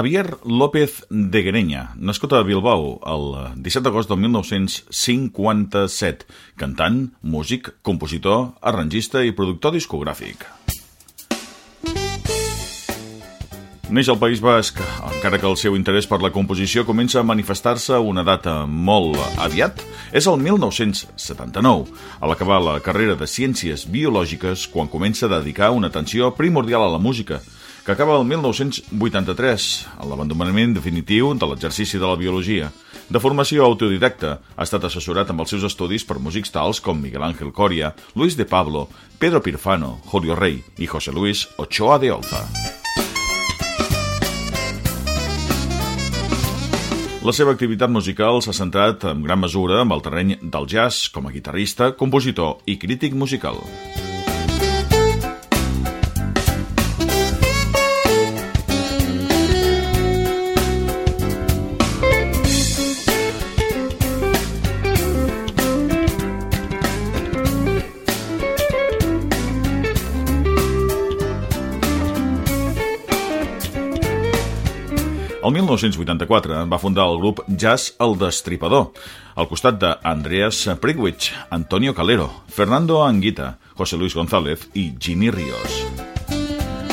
Javier López de Guereña, nascut a Bilbao el 17 d'agost del 1957, cantant, músic, compositor, arrangista i productor discogràfic. Neix al País Basc, encara que el seu interès per la composició comença a manifestar-se a una data molt aviat, és el 1979, a l'acabar la carrera de Ciències Biològiques, quan comença a dedicar una atenció primordial a la música, que acaba el 1983, a l'abandonament definitiu de l'exercici de la biologia. De formació autodidacta, ha estat assessorat amb els seus estudis per músics tals com Miguel Ángel Coria, Luis de Pablo, Pedro Pirfano, Julio Rey i José Luis Ochoa de Olza. La seva activitat musical s'ha centrat en gran mesura amb el terreny del jazz com a guitarrista, compositor i crític musical. El 1984 va fundar el grup Jazz El Destripador, al costat d'Andreas Prigwich, Antonio Calero, Fernando Anguita, José Luis González i Ginny Ríos.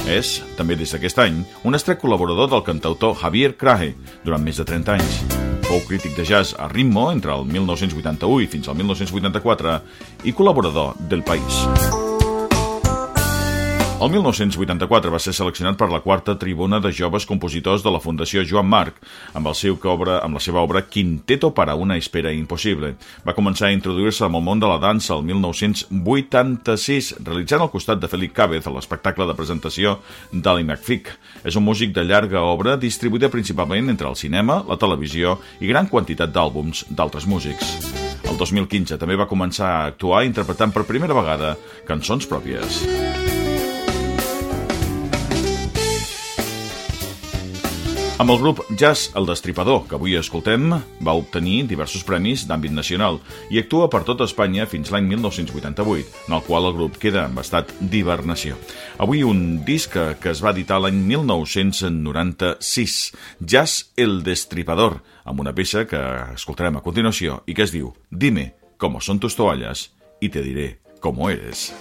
És, també des d'aquest any, un estret col·laborador del cantautor Javier Crahe durant més de 30 anys. Fou crític de jazz a ritmo entre el 1981 fins al 1984 i col·laborador del País. El 1984 va ser seleccionat per la quarta tribuna de joves compositors de la Fundació Joan Marc, amb, el seu obra, amb la seva obra Quinteto para una espera impossible. Va començar a introduir-se amb el món de la dansa el 1986, realitzant al costat de Càvez a l'espectacle de presentació d'Ali McFick. És un músic de llarga obra distribuïda principalment entre el cinema, la televisió i gran quantitat d'àlbums d'altres músics. El 2015 també va començar a actuar interpretant per primera vegada cançons pròpies. Amb el grup Jazz El Destripador, que avui escoltem, va obtenir diversos premis d'àmbit nacional i actua per tot Espanya fins l'any 1988, en el qual el grup queda en estat d'hibernació. Avui un disc que, es va editar l'any 1996, Jazz El Destripador, amb una peça que escoltarem a continuació i que es diu Dime cómo son tus toallas y te diré cómo eres.